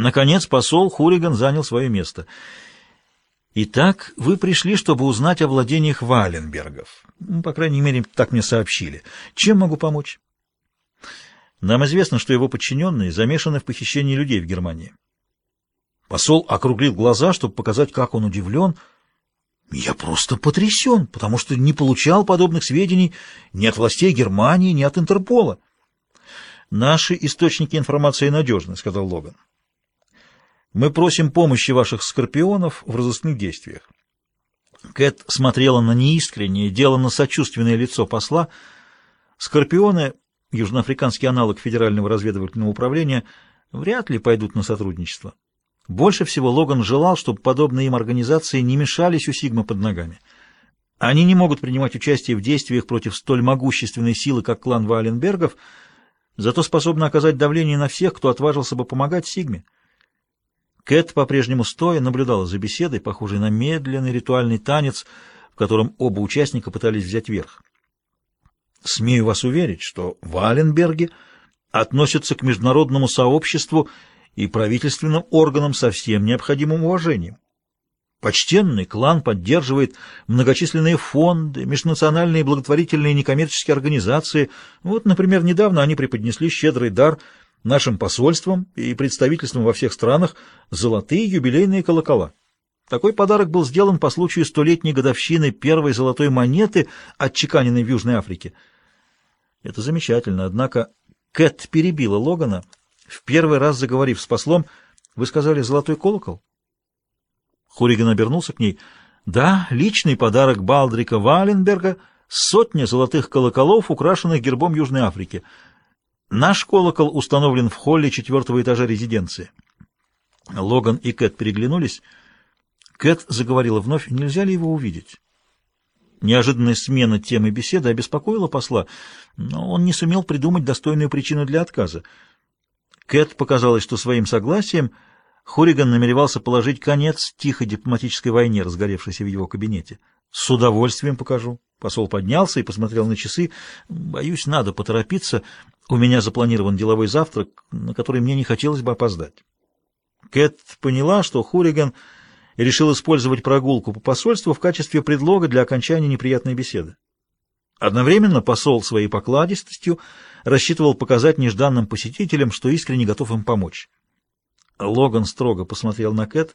Наконец посол Хуриган занял свое место. «Итак, вы пришли, чтобы узнать о владениях Валенбергов. Ну, по крайней мере, так мне сообщили. Чем могу помочь?» «Нам известно, что его подчиненные замешаны в похищении людей в Германии». Посол округлил глаза, чтобы показать, как он удивлен. «Я просто потрясен, потому что не получал подобных сведений ни от властей Германии, ни от Интерпола». «Наши источники информации надежны», — сказал Логан. Мы просим помощи ваших скорпионов в разыскных действиях. Кэт смотрела на неискреннее, деланно сочувственное лицо посла. Скорпионы, южноафриканский аналог Федерального разведывательного управления, вряд ли пойдут на сотрудничество. Больше всего Логан желал, чтобы подобные им организации не мешались у Сигма под ногами. Они не могут принимать участие в действиях против столь могущественной силы, как клан Валенбергов, зато способны оказать давление на всех, кто отважился бы помогать Сигме. Кэт, по-прежнему стоя, наблюдала за беседой, похожей на медленный ритуальный танец, в котором оба участника пытались взять верх. Смею вас уверить, что Валенберги относятся к международному сообществу и правительственным органам со всем необходимым уважением. Почтенный клан поддерживает многочисленные фонды, межнациональные благотворительные некоммерческие организации. Вот, например, недавно они преподнесли щедрый дар – нашим посольством и представительством во всех странах золотые юбилейные колокола. Такой подарок был сделан по случаю столетней годовщины первой золотой монеты, отчеканенной в Южной Африке. Это замечательно, однако Кэт перебила Логана, в первый раз заговорив с послом, «Вы сказали золотой колокол?» Хуриган обернулся к ней. «Да, личный подарок Балдрика Валенберга — сотня золотых колоколов, украшенных гербом Южной Африки». Наш колокол установлен в холле четвертого этажа резиденции. Логан и Кэт переглянулись. Кэт заговорила вновь, нельзя ли его увидеть? Неожиданная смена темы беседы обеспокоила посла, но он не сумел придумать достойную причину для отказа. Кэт показалось, что своим согласием Хуриган намеревался положить конец тихой дипломатической войне, разгоревшейся в его кабинете. «С удовольствием покажу». Посол поднялся и посмотрел на часы. «Боюсь, надо поторопиться. У меня запланирован деловой завтрак, на который мне не хотелось бы опоздать». Кэт поняла, что Хуриган решил использовать прогулку по посольству в качестве предлога для окончания неприятной беседы. Одновременно посол своей покладистостью рассчитывал показать нежданным посетителям, что искренне готов им помочь. Логан строго посмотрел на Кэт.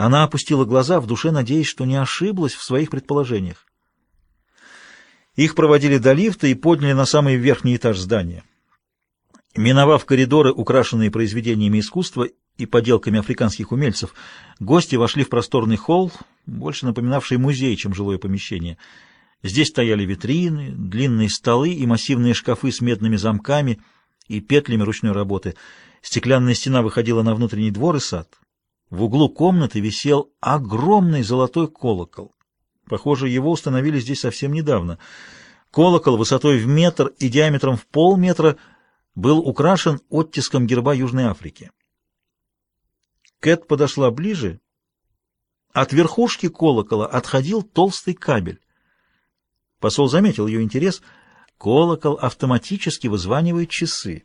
Она опустила глаза, в душе надеясь, что не ошиблась в своих предположениях. Их проводили до лифта и подняли на самый верхний этаж здания. Миновав коридоры, украшенные произведениями искусства и поделками африканских умельцев, гости вошли в просторный холл, больше напоминавший музей, чем жилое помещение. Здесь стояли витрины, длинные столы и массивные шкафы с медными замками и петлями ручной работы. Стеклянная стена выходила на внутренний двор и сад. В углу комнаты висел огромный золотой колокол. Похоже, его установили здесь совсем недавно. Колокол высотой в метр и диаметром в полметра был украшен оттиском герба Южной Африки. Кэт подошла ближе. От верхушки колокола отходил толстый кабель. Посол заметил ее интерес. Колокол автоматически вызванивает часы.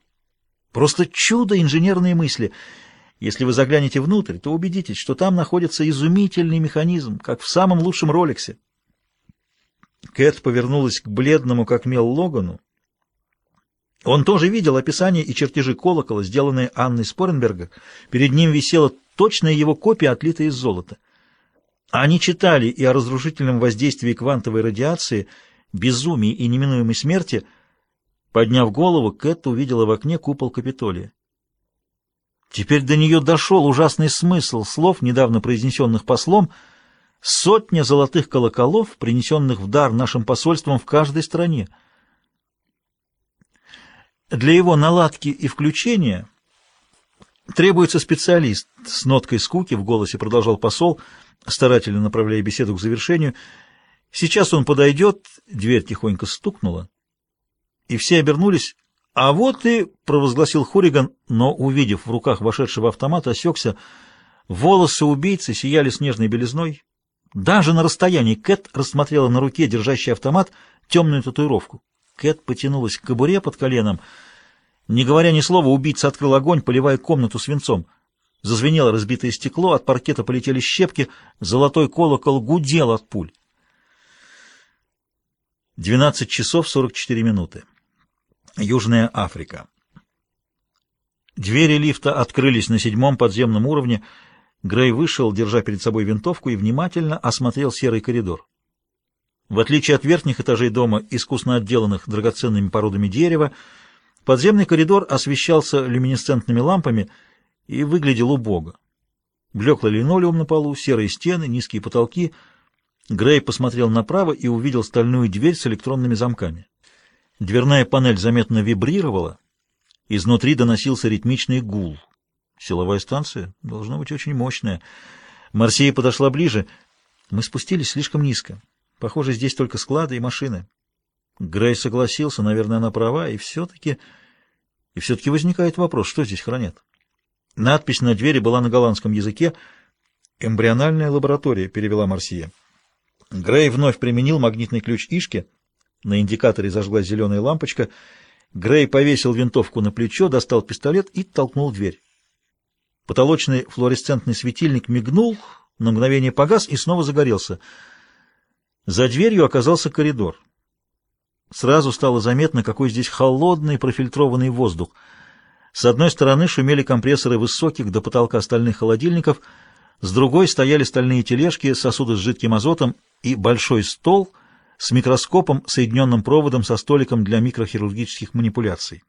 Просто чудо инженерные мысли — если вы заглянете внутрь, то убедитесь, что там находится изумительный механизм, как в самом лучшем роликсе. Кэт повернулась к бледному, как мел Логану. Он тоже видел описание и чертежи колокола, сделанные Анной Споренберга. Перед ним висела точная его копия, отлитая из золота. Они читали и о разрушительном воздействии квантовой радиации, безумии и неминуемой смерти. Подняв голову, Кэт увидела в окне купол Капитолия. Теперь до нее дошел ужасный смысл слов, недавно произнесенных послом, сотня золотых колоколов, принесенных в дар нашим посольством в каждой стране. Для его наладки и включения требуется специалист, с ноткой скуки в голосе продолжал посол, старательно направляя беседу к завершению. Сейчас он подойдет, дверь тихонько стукнула, и все обернулись, «А вот и...» — провозгласил Хуриган, но, увидев в руках вошедшего автомата, осекся. Волосы убийцы сияли снежной белизной. Даже на расстоянии Кэт рассмотрела на руке, держащий автомат, темную татуировку. Кэт потянулась к кобуре под коленом. Не говоря ни слова, убийца открыл огонь, поливая комнату свинцом. Зазвенело разбитое стекло, от паркета полетели щепки, золотой колокол гудел от пуль. 12 часов 44 минуты. Южная Африка. Двери лифта открылись на седьмом подземном уровне. Грей вышел, держа перед собой винтовку, и внимательно осмотрел серый коридор. В отличие от верхних этажей дома, искусно отделанных драгоценными породами дерева, подземный коридор освещался люминесцентными лампами и выглядел убого. Блеклый линолеум на полу, серые стены, низкие потолки. Грей посмотрел направо и увидел стальную дверь с электронными замками. Дверная панель заметно вибрировала, изнутри доносился ритмичный гул. Силовая станция должна быть очень мощная. Марсия подошла ближе. Мы спустились слишком низко. Похоже, здесь только склады и машины. Грей согласился, наверное, она права, и все-таки... И все-таки возникает вопрос, что здесь хранят. Надпись на двери была на голландском языке. «Эмбриональная лаборатория», — перевела Марсия. Грей вновь применил магнитный ключ Ишки. На индикаторе зажглась зеленая лампочка. Грей повесил винтовку на плечо, достал пистолет и толкнул дверь. Потолочный флуоресцентный светильник мигнул, на мгновение погас и снова загорелся — за дверью оказался коридор. Сразу стало заметно, какой здесь холодный профильтрованный воздух. С одной стороны шумели компрессоры высоких до потолка стальных холодильников, с другой стояли стальные тележки, сосуды с жидким азотом и большой стол с микроскопом, соединенным проводом со столиком для микрохирургических манипуляций.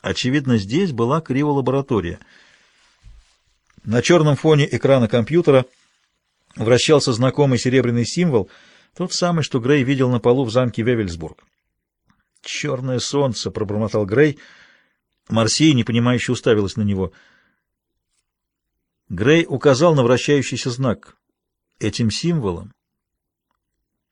Очевидно, здесь была криволаборатория. На черном фоне экрана компьютера вращался знакомый серебряный символ — тот самый, что Грей видел на полу в замке Вевельсбург. «Черное солнце!» — пробормотал Грей. Марсия, непонимающе, уставилась на него. Грей указал на вращающийся знак. Этим символом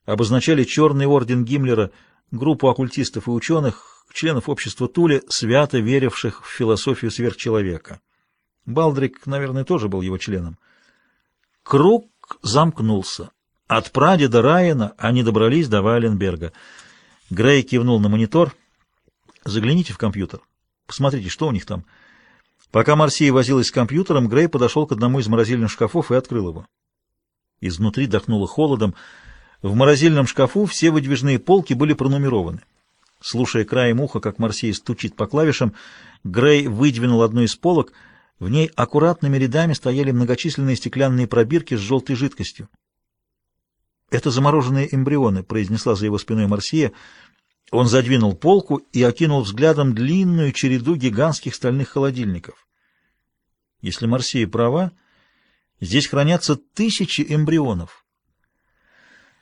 обозначали Черный орден Гиммлера, группу оккультистов и ученых, членов общества Тули, свято веривших в философию сверхчеловека. Балдрик, наверное, тоже был его членом. Круг замкнулся. От прадеда Райана они добрались до Вайленберга. Грей кивнул на монитор. «Загляните в компьютер. Посмотрите, что у них там». Пока Марсия возилась с компьютером, Грей подошел к одному из морозильных шкафов и открыл его. Изнутри дохнуло холодом. В морозильном шкафу все выдвижные полки были пронумерованы. Слушая краем уха, как Марсия стучит по клавишам, Грей выдвинул одну из полок. В ней аккуратными рядами стояли многочисленные стеклянные пробирки с желтой жидкостью. «Это замороженные эмбрионы», — произнесла за его спиной Марсия. Он задвинул полку и окинул взглядом длинную череду гигантских стальных холодильников. Если Марсия права, здесь хранятся тысячи эмбрионов.